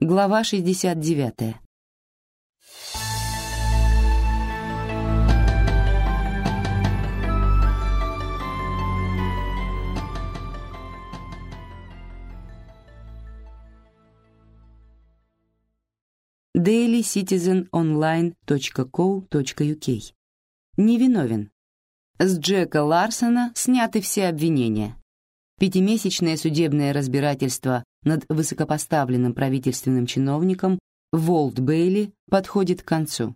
Глава 69. dailycitizenonline.co.uk. Невиновен. С Джека Ларсона сняты все обвинения. Пятимесячное судебное разбирательство над высокопоставленным правительственным чиновником Волт Бейли подходит к концу.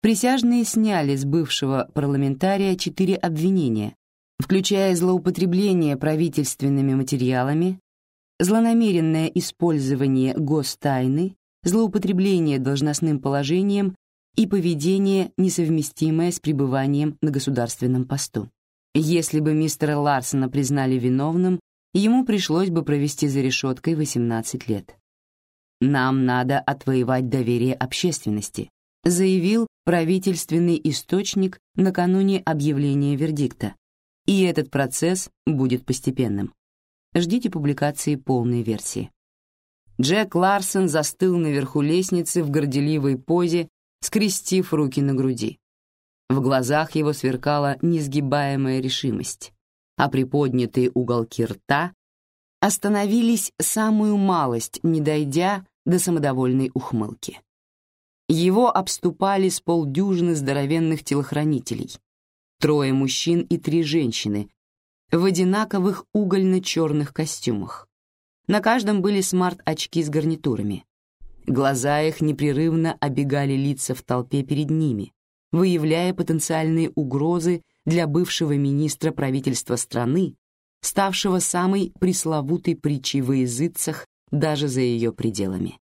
Присяжные сняли с бывшего парламентария четыре обвинения, включая злоупотребление правительственными материалами, злонамеренное использование гостайны, злоупотребление должностным положением и поведение, несовместимое с пребыванием на государственном посту. Если бы мистера Ларсона признали виновным, ему пришлось бы провести за решеткой 18 лет. «Нам надо отвоевать доверие общественности», заявил правительственный источник накануне объявления вердикта. И этот процесс будет постепенным. Ждите публикации полной версии. Джек Ларсон застыл наверху лестницы в горделивой позе, скрестив руки на груди. В глазах его сверкала несгибаемая решимость, а приподнятые уголки рта остановились самую малость, не дойдя до самодовольной ухмылки. Его обступали с полдюжины здоровенных телохранителей, трое мужчин и три женщины в одинаковых угольно-черных костюмах. На каждом были смарт-очки с гарнитурами. Глаза их непрерывно обегали лица в толпе перед ними, выявляя потенциальные угрозы для бывшего министра правительства страны, ставшего самой пресловутой притчей во языцах даже за ее пределами.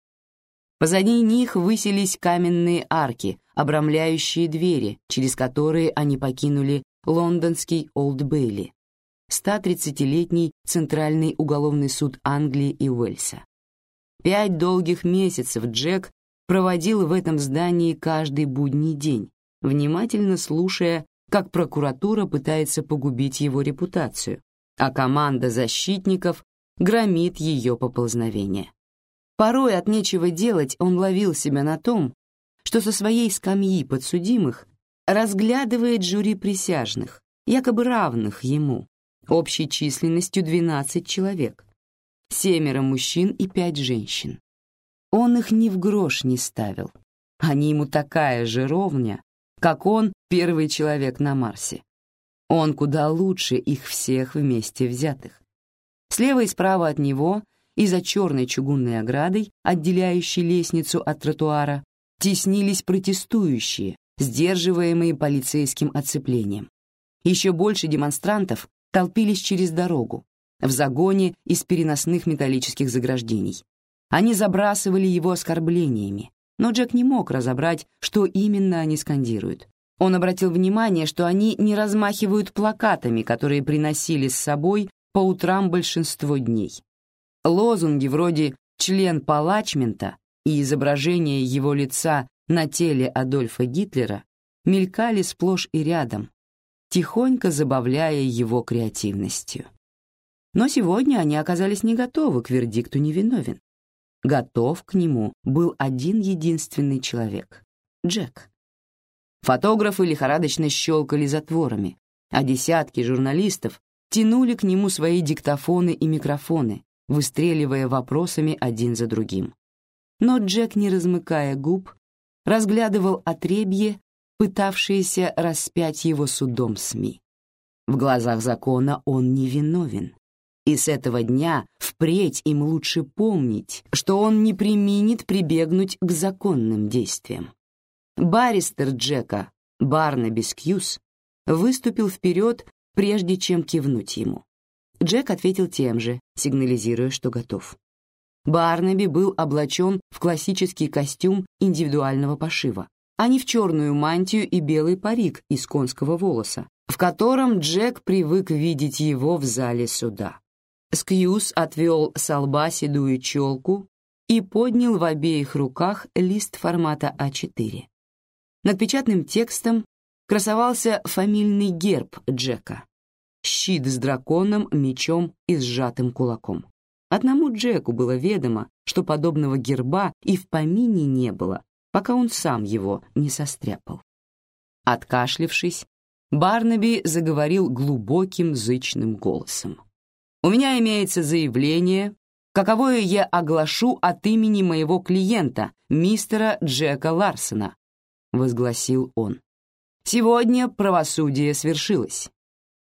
Позади них высились каменные арки, обрамляющие двери, через которые они покинули лондонский Олд Бейли, 130-летний Центральный уголовный суд Англии и Уэльса. Пять долгих месяцев Джек проводил в этом здании каждый будний день, внимательно слушая, как прокуратура пытается погубить его репутацию, а команда защитников громит ее поползновение. Порой от нечего делать он ловил себя на том, что со своей скамьи подсудимых разглядывает жюри присяжных, якобы равных ему, общей численностью 12 человек, семеро мужчин и пять женщин. Он их ни в грош не ставил. Они ему такая же ровня, как он первый человек на Марсе. Он куда лучше их всех вместе взятых. Слева и справа от него и за черной чугунной оградой, отделяющей лестницу от тротуара, теснились протестующие, сдерживаемые полицейским оцеплением. Еще больше демонстрантов толпились через дорогу, в загоне из переносных металлических заграждений. Они забрасывали его оскорблениями, но Джек не мог разобрать, что именно они скандируют. Он обратил внимание, что они не размахивают плакатами, которые приносили с собой по утрам большинство дней. Лозунги вроде «член палачмента» и изображение его лица на теле Адольфа Гитлера мелькали сплошь и рядом, тихонько забавляя его креативностью. Но сегодня они оказались не готовы к вердикту невиновен. Готов к нему был один единственный человек — Джек. Фотографы лихорадочно щелкали затворами, а десятки журналистов тянули к нему свои диктофоны и микрофоны, выстреливая вопросами один за другим. Но Джек, не размыкая губ, разглядывал отребье, пытавшиеся распять его судом СМИ. В глазах закона он невиновен. И с этого дня впредь им лучше помнить, что он не применит прибегнуть к законным действиям. Баристер Джека, Барнаби Скьюз, выступил вперед, прежде чем кивнуть ему. Джек ответил тем же, сигнализируя, что готов. Барнаби был облачен в классический костюм индивидуального пошива, а не в черную мантию и белый парик из конского волоса, в котором Джек привык видеть его в зале суда. Скьюз отвел с лба седую челку и поднял в обеих руках лист формата А4. Над печатным текстом красовался фамильный герб Джека — щит с драконом, мечом и сжатым кулаком. Одному Джеку было ведомо, что подобного герба и в помине не было, пока он сам его не состряпал. Откашлившись, Барнаби заговорил глубоким зычным голосом. «У меня имеется заявление, каковое я оглашу от имени моего клиента, мистера Джека Ларсона», — возгласил он. «Сегодня правосудие свершилось.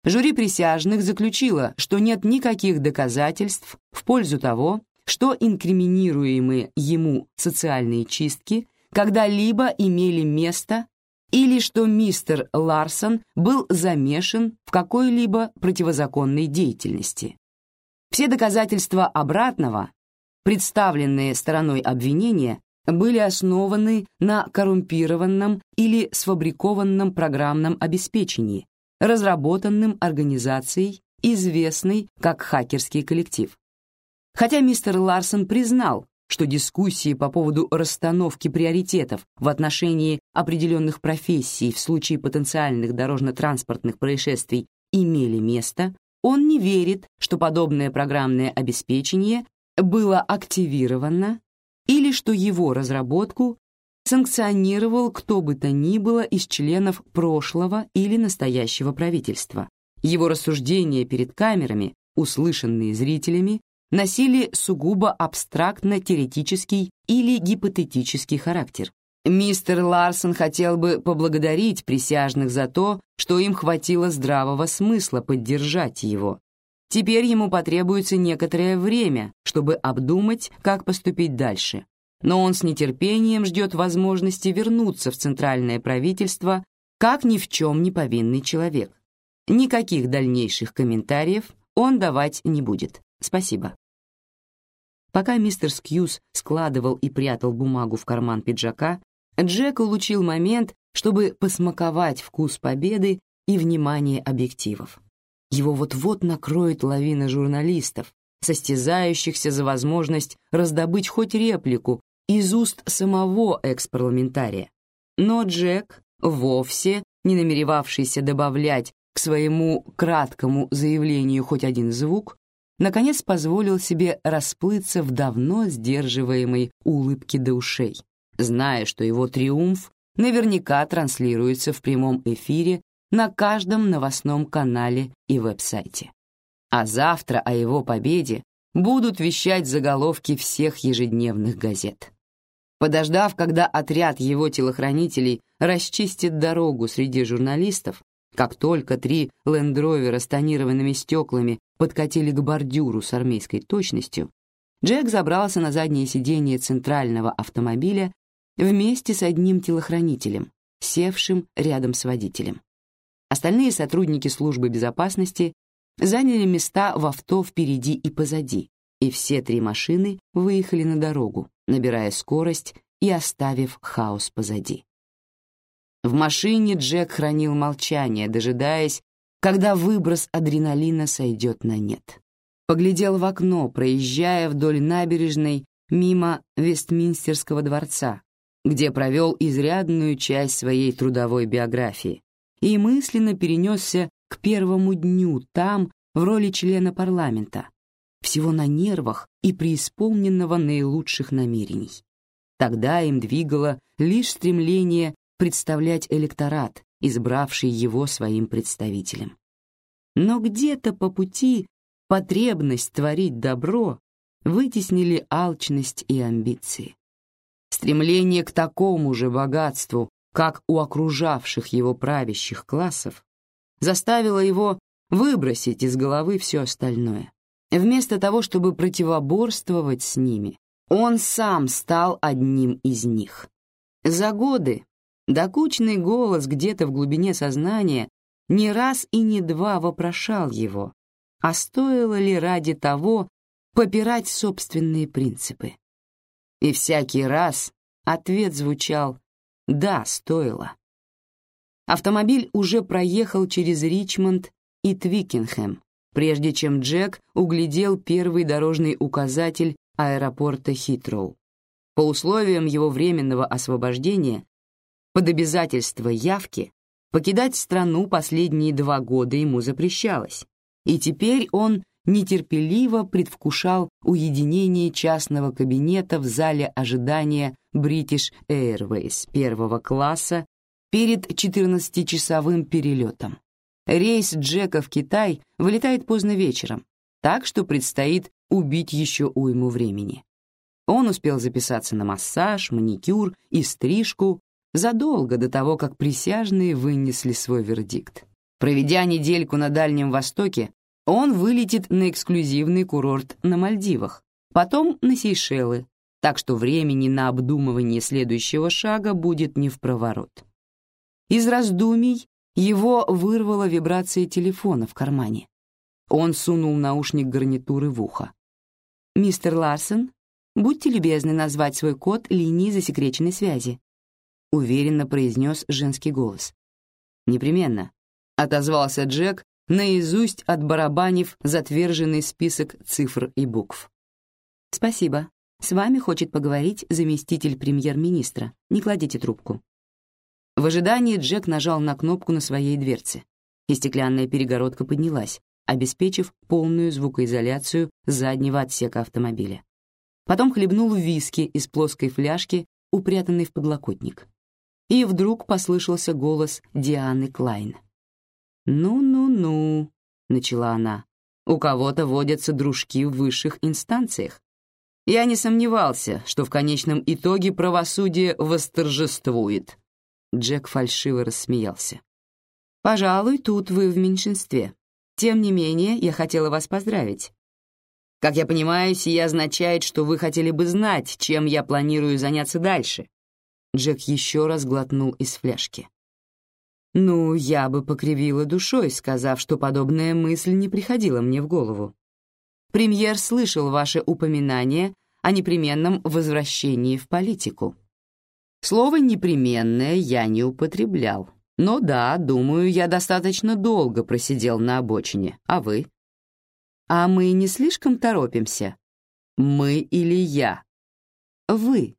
Жюри присяжных заключило, что нет никаких доказательств в пользу того, что инкриминируемые ему социальные чистки когда-либо имели место или что мистер Ларсон был замешан в какой-либо противозаконной деятельности. Все доказательства обратного, представленные стороной обвинения, были основаны на коррумпированном или сфабрикованном программном обеспечении, разработанным организацией, известной как хакерский коллектив. Хотя мистер Ларсон признал, что дискуссии по поводу расстановки приоритетов в отношении определенных профессий в случае потенциальных дорожно-транспортных происшествий имели место, он не верит, что подобное программное обеспечение было активировано или что его разработку санкционировал кто бы то ни было из членов прошлого или настоящего правительства. Его рассуждения перед камерами, услышанные зрителями, носили сугубо абстрактно-теоретический или гипотетический характер. Мистер Ларсон хотел бы поблагодарить присяжных за то, что им хватило здравого смысла поддержать его. Теперь ему потребуется некоторое время, чтобы обдумать, как поступить дальше но он с нетерпением ждет возможности вернуться в центральное правительство как ни в чем не повинный человек. Никаких дальнейших комментариев он давать не будет. Спасибо. Пока мистер Скьюз складывал и прятал бумагу в карман пиджака, Джек улучил момент, чтобы посмаковать вкус победы и внимание объективов. Его вот-вот накроет лавина журналистов, состязающихся за возможность раздобыть хоть реплику из уст самого экс-парламентария. Но Джек, вовсе не намеревавшийся добавлять к своему краткому заявлению хоть один звук, наконец позволил себе расплыться в давно сдерживаемой улыбке до ушей, зная, что его триумф наверняка транслируется в прямом эфире на каждом новостном канале и веб-сайте. А завтра о его победе будут вещать заголовки всех ежедневных газет. Подождав, когда отряд его телохранителей расчистит дорогу среди журналистов, как только три лендровера с тонированными стеклами подкатили к бордюру с армейской точностью, Джек забрался на заднее сиденье центрального автомобиля вместе с одним телохранителем, севшим рядом с водителем. Остальные сотрудники службы безопасности заняли места в авто впереди и позади, и все три машины выехали на дорогу, набирая скорость и оставив хаос позади. В машине Джек хранил молчание, дожидаясь, когда выброс адреналина сойдет на нет. Поглядел в окно, проезжая вдоль набережной мимо Вестминстерского дворца, где провел изрядную часть своей трудовой биографии, и мысленно перенесся к первому дню там в роли члена парламента, всего на нервах и преисполненного наилучших намерений. Тогда им двигало лишь стремление представлять электорат, избравший его своим представителем. Но где-то по пути потребность творить добро вытеснили алчность и амбиции. Стремление к такому же богатству, как у окружавших его правящих классов, заставило его выбросить из головы все остальное. Вместо того, чтобы противоборствовать с ними, он сам стал одним из них. За годы докучный голос где-то в глубине сознания не раз и не два вопрошал его, а стоило ли ради того попирать собственные принципы. И всякий раз ответ звучал «да, стоило». Автомобиль уже проехал через Ричмонд и Твикенхэм, прежде чем Джек углядел первый дорожный указатель аэропорта Хитроу. По условиям его временного освобождения, под обязательство явки, покидать страну последние два года ему запрещалось, и теперь он нетерпеливо предвкушал уединение частного кабинета в зале ожидания British Airways первого класса перед 14-часовым перелетом. Рейс Джека в Китай вылетает поздно вечером, так что предстоит убить еще уйму времени. Он успел записаться на массаж, маникюр и стрижку задолго до того, как присяжные вынесли свой вердикт. Проведя недельку на Дальнем Востоке, он вылетит на эксклюзивный курорт на Мальдивах, потом на Сейшелы, так что времени на обдумывание следующего шага будет не в проворот. Из раздумий его вырвала вибрация телефона в кармане. Он сунул наушник гарнитуры в ухо. «Мистер Ларсон, будьте любезны назвать свой код линии засекреченной связи», уверенно произнес женский голос. «Непременно», — отозвался Джек, наизусть отбарабанив затверженный список цифр и букв. «Спасибо. С вами хочет поговорить заместитель премьер-министра. Не кладите трубку». В ожидании Джек нажал на кнопку на своей дверце, и стеклянная перегородка поднялась, обеспечив полную звукоизоляцию заднего отсека автомобиля. Потом хлебнул виски из плоской фляжки, упрятанной в подлокотник. И вдруг послышался голос Дианы Клайн. «Ну-ну-ну», — начала она, — «у кого-то водятся дружки в высших инстанциях. Я не сомневался, что в конечном итоге правосудие восторжествует». Джек фальшиво рассмеялся. «Пожалуй, тут вы в меньшинстве. Тем не менее, я хотела вас поздравить. Как я понимаю, сия означает, что вы хотели бы знать, чем я планирую заняться дальше». Джек еще раз глотнул из фляжки. Ну, я бы покривила душой, сказав, что подобная мысль не приходила мне в голову. Премьер слышал ваше упоминание о непременном возвращении в политику. Слово «непременное» я не употреблял. Но да, думаю, я достаточно долго просидел на обочине. А вы? А мы не слишком торопимся? Мы или я? Вы.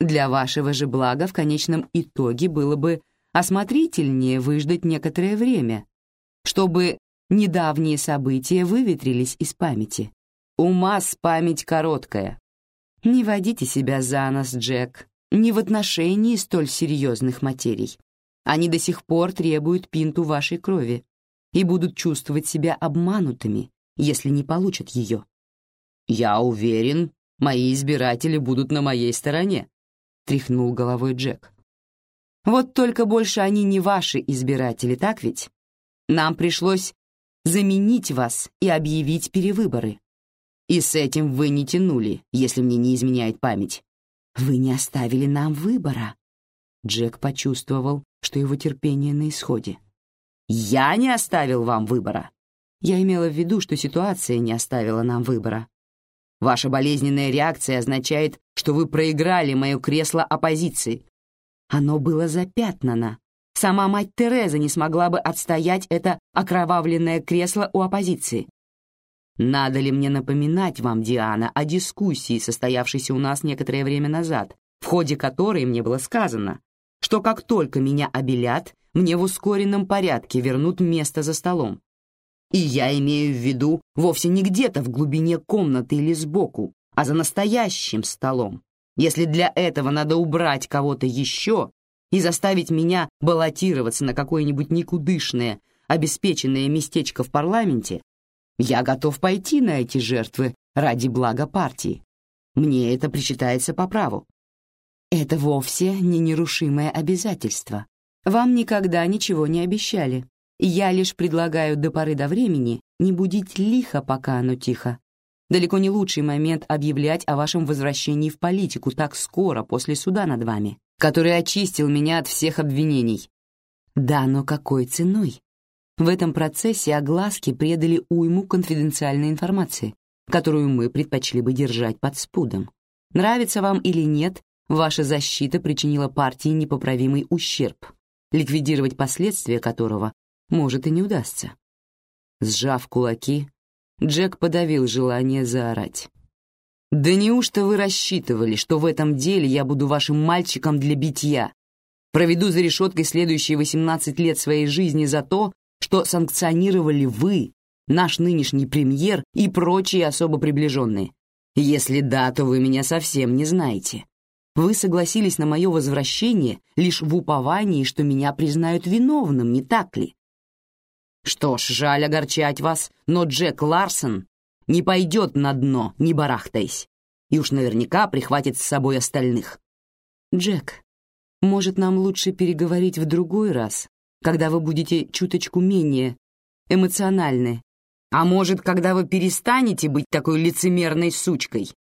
Для вашего же блага в конечном итоге было бы осмотрительнее выждать некоторое время, чтобы недавние события выветрились из памяти. У масс память короткая. Не водите себя за нос, Джек, не в отношении столь серьезных материй. Они до сих пор требуют пинту вашей крови и будут чувствовать себя обманутыми, если не получат ее. «Я уверен, мои избиратели будут на моей стороне», — тряхнул головой Джек. Вот только больше они не ваши избиратели, так ведь? Нам пришлось заменить вас и объявить перевыборы. И с этим вы не тянули, если мне не изменяет память. Вы не оставили нам выбора. Джек почувствовал, что его терпение на исходе. Я не оставил вам выбора. Я имела в виду, что ситуация не оставила нам выбора. Ваша болезненная реакция означает, что вы проиграли мое кресло оппозиции, оно было запятнано. Сама мать Тереза не смогла бы отстоять это окровавленное кресло у оппозиции. Надо ли мне напоминать вам, Диана, о дискуссии, состоявшейся у нас некоторое время назад, в ходе которой мне было сказано, что как только меня обелят, мне в ускоренном порядке вернут место за столом. И я имею в виду вовсе не где-то в глубине комнаты или сбоку, а за настоящим столом, если для этого надо убрать кого-то еще и заставить меня баллотироваться на какое-нибудь никудышное, обеспеченное местечко в парламенте, я готов пойти на эти жертвы ради блага партии. Мне это причитается по праву. Это вовсе не нерушимое обязательство. Вам никогда ничего не обещали. Я лишь предлагаю до поры до времени не будить лихо, пока оно тихо. Далеко не лучший момент объявлять о вашем возвращении в политику так скоро после суда над вами, который очистил меня от всех обвинений. Да, но какой ценой? В этом процессе огласки предали уйму конфиденциальной информации, которую мы предпочли бы держать под спудом. Нравится вам или нет, ваша защита причинила партии непоправимый ущерб, ликвидировать последствия которого может и не удастся. Сжав кулаки, Джек подавил желание заорать. «Да неужто вы рассчитывали, что в этом деле я буду вашим мальчиком для битья? Проведу за решеткой следующие 18 лет своей жизни за то, что санкционировали вы, наш нынешний премьер и прочие особо приближенные? Если да, то вы меня совсем не знаете. Вы согласились на мое возвращение лишь в уповании, что меня признают виновным, не так ли? Что ж, жаль огорчать вас, но Джек Ларсон не пойдет на дно, не барахтаясь, и уж наверняка прихватит с собой остальных. Джек, может, нам лучше переговорить в другой раз, когда вы будете чуточку менее эмоциональны, а может, когда вы перестанете быть такой лицемерной сучкой?»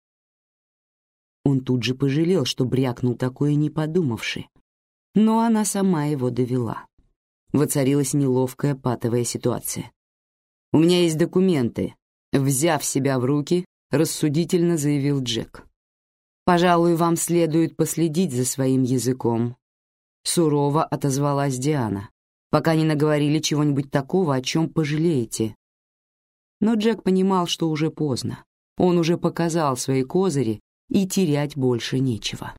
Он тут же пожалел, что брякнул такое, не подумавши. Но она сама его довела. Воцарилась неловкая патовая ситуация. «У меня есть документы», — взяв себя в руки, рассудительно заявил Джек. «Пожалуй, вам следует последить за своим языком», — сурово отозвалась Диана, «пока не наговорили чего-нибудь такого, о чем пожалеете, но Джек понимал, что уже поздно. Он уже показал свои козыри, и терять больше нечего.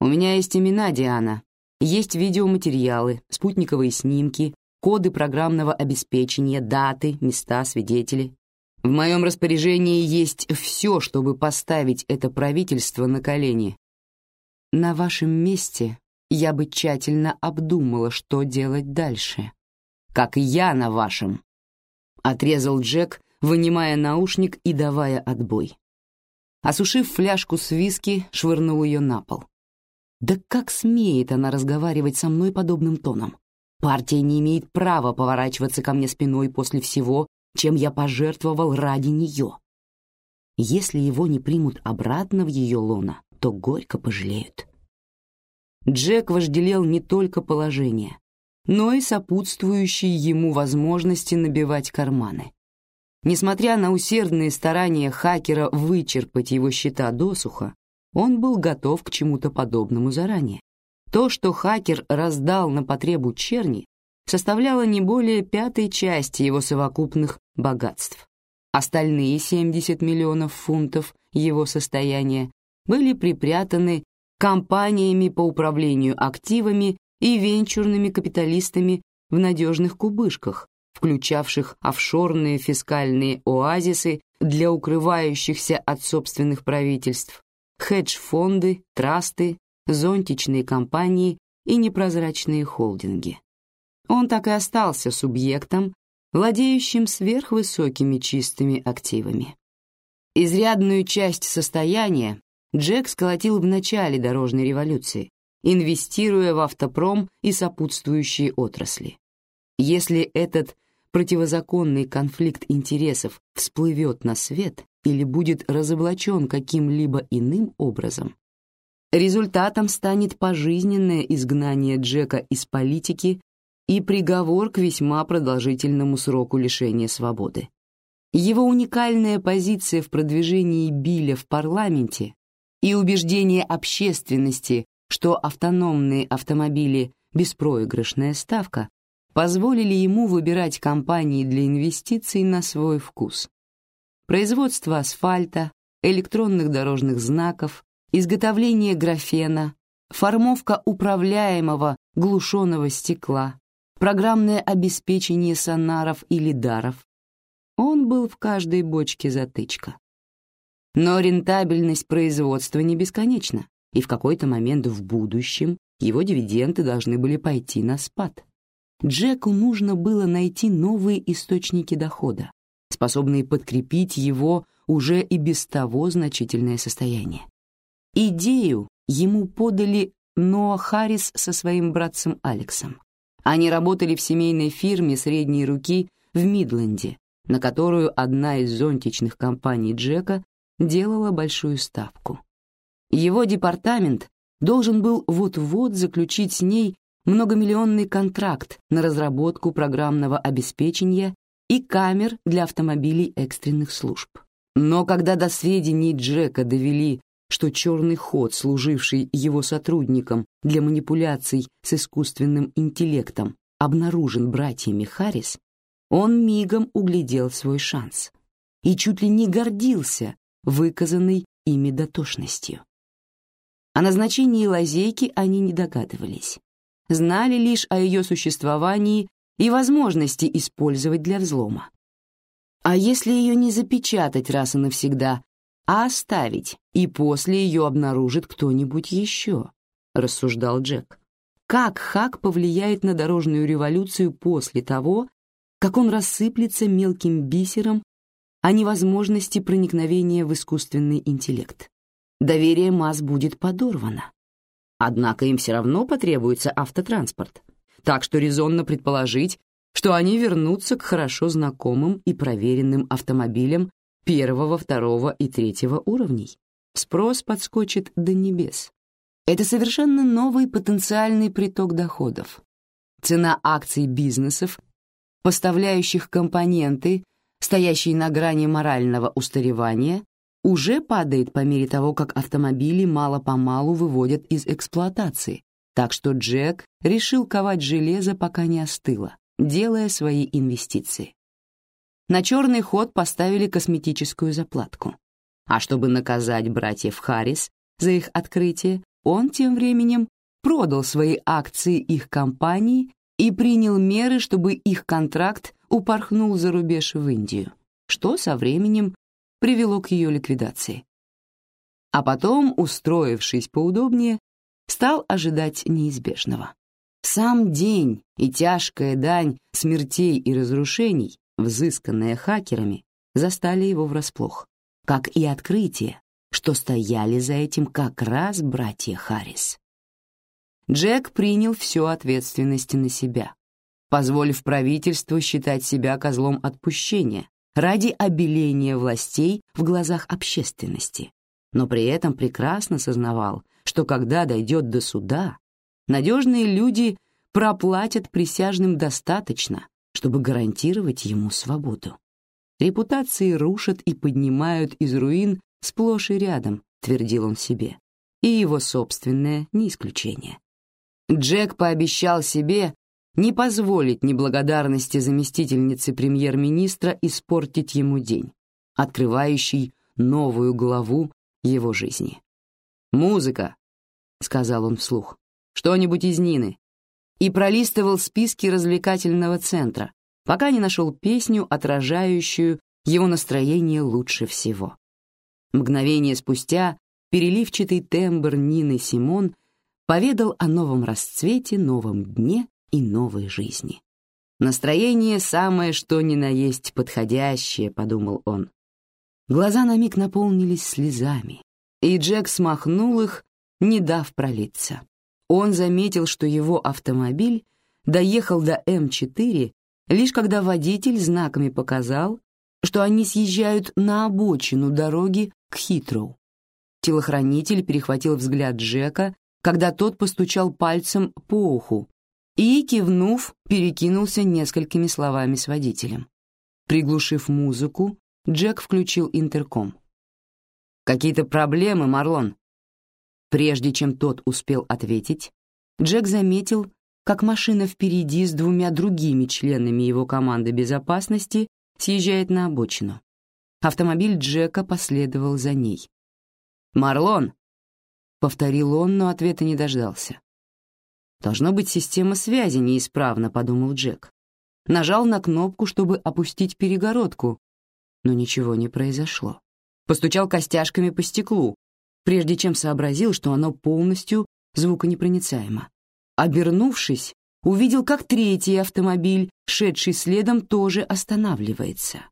«У меня есть имена, Диана. Есть видеоматериалы, спутниковые снимки, коды программного обеспечения, даты, места, свидетели. В моем распоряжении есть все, чтобы поставить это правительство на колени. На вашем месте я бы тщательно обдумала, что делать дальше. Как и я на вашем. Отрезал Джек, вынимая наушник и давая отбой. Осушив фляжку с виски, швырнул ее на пол. Да как смеет она разговаривать со мной подобным тоном? Партия не имеет права поворачиваться ко мне спиной после всего, чем я пожертвовал ради нее. Если его не примут обратно в ее лоно, то горько пожалеют. Джек вожделел не только положение, но и сопутствующие ему возможности набивать карманы. Несмотря на усердные старания хакера вычерпать его счета досуха, он был готов к чему-то подобному заранее. То, что хакер раздал на потребу черни, составляло не более пятой части его совокупных богатств. Остальные 70 миллионов фунтов его состояния были припрятаны компаниями по управлению активами и венчурными капиталистами в надежных кубышках, включавших офшорные фискальные оазисы для укрывающихся от собственных правительств, хедж-фонды, трасты, зонтичные компании и непрозрачные холдинги. Он так и остался субъектом, владеющим сверхвысокими чистыми активами. Изрядную часть состояния Джек сколотил в начале дорожной революции, инвестируя в автопром и сопутствующие отрасли. Если этот противозаконный конфликт интересов всплывет на свет или будет разоблачен каким-либо иным образом, результатом станет пожизненное изгнание Джека из политики и приговор к весьма продолжительному сроку лишения свободы. Его уникальная позиция в продвижении Билля в парламенте и убеждение общественности что автономные автомобили «беспроигрышная ставка» позволили ему выбирать компании для инвестиций на свой вкус. Производство асфальта, электронных дорожных знаков, изготовление графена, формовка управляемого глушеного стекла, программное обеспечение сонаров и лидаров. Он был в каждой бочке затычка. Но рентабельность производства не бесконечна и в какой-то момент в будущем его дивиденды должны были пойти на спад. Джеку нужно было найти новые источники дохода, способные подкрепить его уже и без того значительное состояние. Идею ему подали Ноа Харрис со своим братцем Алексом. Они работали в семейной фирме средней руки в Мидленде, на которую одна из зонтичных компаний Джека делала большую ставку. Его департамент должен был вот-вот заключить с ней многомиллионный контракт на разработку программного обеспечения и камер для автомобилей экстренных служб. Но когда до сведений Джека довели, что черный ход, служивший его сотрудникам для манипуляций с искусственным интеллектом, обнаружен братьями Харрис, он мигом углядел свой шанс и чуть ли не гордился выказанной ими дотошностью. О назначении лазейки они не догадывались. Знали лишь о ее существовании и возможности использовать для взлома. А если ее не запечатать раз и навсегда, а оставить, и после ее обнаружит кто-нибудь еще, рассуждал Джек. Как хак повлияет на дорожную революцию после того, как он рассыплется мелким бисером о невозможности проникновения в искусственный интеллект? Доверие масс будет подорвано. Однако им все равно потребуется автотранспорт, так что резонно предположить, что они вернутся к хорошо знакомым и проверенным автомобилям первого, второго и третьего уровней. Спрос подскочит до небес. Это совершенно новый потенциальный приток доходов. Цена акций бизнесов, поставляющих компоненты, стоящие на грани морального устаревания, уже падает по мере того, как автомобили мало-помалу выводят из эксплуатации, так что Джек решил ковать железо, пока не остыло, делая свои инвестиции. На черный ход поставили косметическую заплатку. А чтобы наказать братьев Харрис за их открытие, он тем временем продал свои акции их компании и принял меры, чтобы их контракт упорхнул за рубеж в Индию, что со временем привело к ее ликвидации. А потом, устроившись поудобнее, стал ожидать неизбежного. Сам день и тяжкая дань смертей и разрушений, взысканная хакерами, застали его врасплох, как и открытие, что стояли за этим как раз братья Харрис. Джек принял всю ответственность на себя, позволив правительству считать себя козлом отпущения ради обеления властей в глазах общественности, но при этом прекрасно сознавал, что когда дойдет до суда, надежные люди проплатят присяжным достаточно, чтобы гарантировать ему свободу. Репутации рушат и поднимают из руин сплошь и рядом, твердил он себе, и его собственное не исключение. Джек пообещал себе не позволить неблагодарности заместительницы премьер-министра испортить ему день, открывающий новую главу его жизни. «Музыка», — сказал он вслух, — «что-нибудь из Нины». И пролистывал списки развлекательного центра, пока не нашел песню, отражающую его настроение лучше всего. Мгновение спустя переливчатый тембр Нины Симон поведал о новом расцвете, новом дне и новой жизни. «Настроение самое что ни на есть подходящее», — подумал он. Глаза на миг наполнились слезами, и Джек смахнул их, не дав пролиться. Он заметил, что его автомобиль доехал до М4 лишь когда водитель знаками показал, что они съезжают на обочину дороги к Хитроу. Телохранитель перехватил взгляд Джека, когда тот постучал пальцем по уху и, кивнув, перекинулся несколькими словами с водителем. Приглушив музыку, Джек включил интерком. «Какие-то проблемы, Марлон?» Прежде чем тот успел ответить, Джек заметил, как машина впереди с двумя другими членами его команды безопасности съезжает на обочину. Автомобиль Джека последовал за ней. «Марлон!» — повторил он, но ответа не дождался. «Должно быть, система связи неисправна», — подумал Джек. Нажал на кнопку, чтобы опустить перегородку, но ничего не произошло постучал костяшками по стеклу, прежде чем сообразил, что оно полностью звуконепроницаемо. Обернувшись, увидел, как третий автомобиль, шедший следом, тоже останавливается.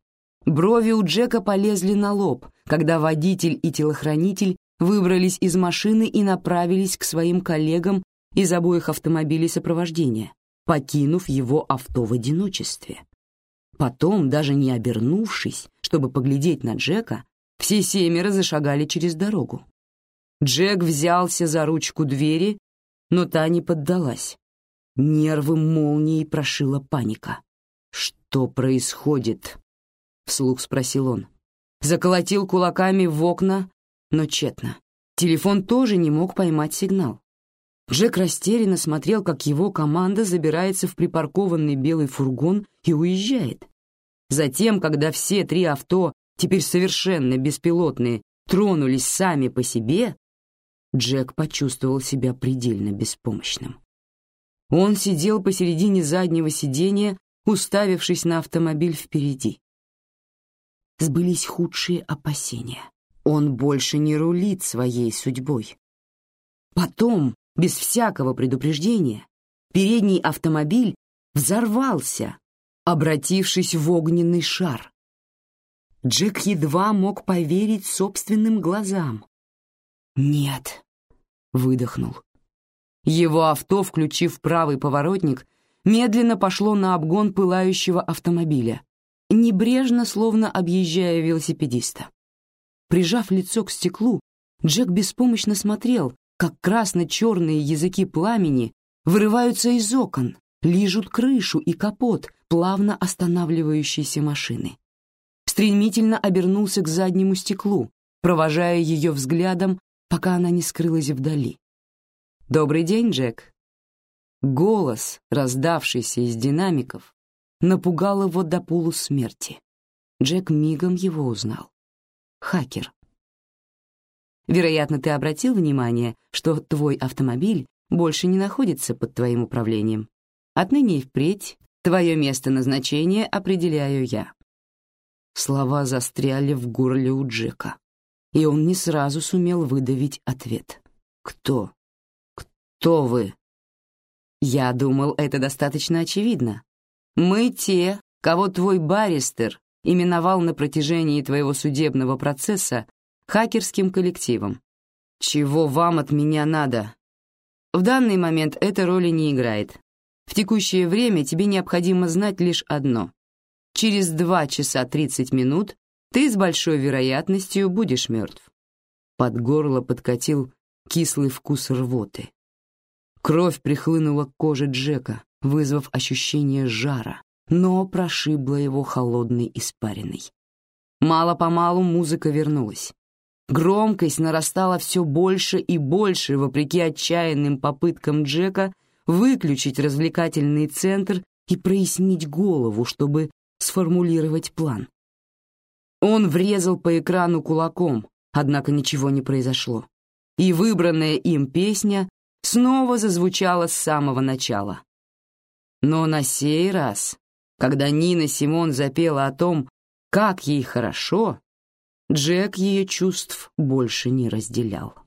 Брови у Джека полезли на лоб, когда водитель и телохранитель выбрались из машины и направились к своим коллегам из обоих автомобилей сопровождения, покинув его авто в одиночестве. Потом, даже не обернувшись, чтобы поглядеть на Джека, все семеро зашагали через дорогу. Джек взялся за ручку двери, но та не поддалась. Нервы молнией прошила паника. «Что происходит?» — вслух спросил он. Заколотил кулаками в окна, но тщетно. Телефон тоже не мог поймать сигнал. Джек растерянно смотрел, как его команда забирается в припаркованный белый фургон и уезжает. Затем, когда все три авто теперь совершенно беспилотные, тронулись сами по себе, Джек почувствовал себя предельно беспомощным. Он сидел посередине заднего сиденья, уставившись на автомобиль впереди. сбылись худшие опасения. Он больше не рулит своей судьбой. Потом, без всякого предупреждения, передний автомобиль взорвался, обратившись в огненный шар. Джек едва мог поверить собственным глазам. «Нет», — выдохнул. Его авто, включив правый поворотник, медленно пошло на обгон пылающего автомобиля, небрежно, словно объезжая велосипедиста. Прижав лицо к стеклу, Джек беспомощно смотрел, как красно-черные языки пламени вырываются из окон, лижут крышу и капот плавно останавливающейся машины. Стремительно обернулся к заднему стеклу, провожая ее взглядом, пока она не скрылась вдали. «Добрый день, Джек». Голос, раздавшийся из динамиков, напугал его до полусмерти. Джек мигом его узнал. Хакер. Вероятно, ты обратил внимание, что твой автомобиль больше не находится под твоим управлением. Отныне и впредь твое место назначения определяю я. Слова застряли в горле у Джека, и он не сразу сумел выдавить ответ. «Кто? Кто вы?» «Я думал, это достаточно очевидно. Мы те, кого твой баристер именовал на протяжении твоего судебного процесса хакерским коллективом. Чего вам от меня надо? В данный момент эта роли не играет. В текущее время тебе необходимо знать лишь одно. Через 2 часа 30 минут ты с большой вероятностью будешь мертв. Под горло подкатил кислый вкус рвоты. Кровь прихлынула к коже Джека, вызвав ощущение жара, но прошибла его холодной испариной. Мало-помалу музыка вернулась. Громкость нарастала все больше и больше, вопреки отчаянным попыткам Джека выключить развлекательный центр и прояснить голову, чтобы сформулировать план. Он врезал по экрану кулаком, однако ничего не произошло. И выбранная им песня снова зазвучала с самого начала. Но на сей раз, когда Нина Симон запела о том, как ей хорошо, Джек ее чувств больше не разделял.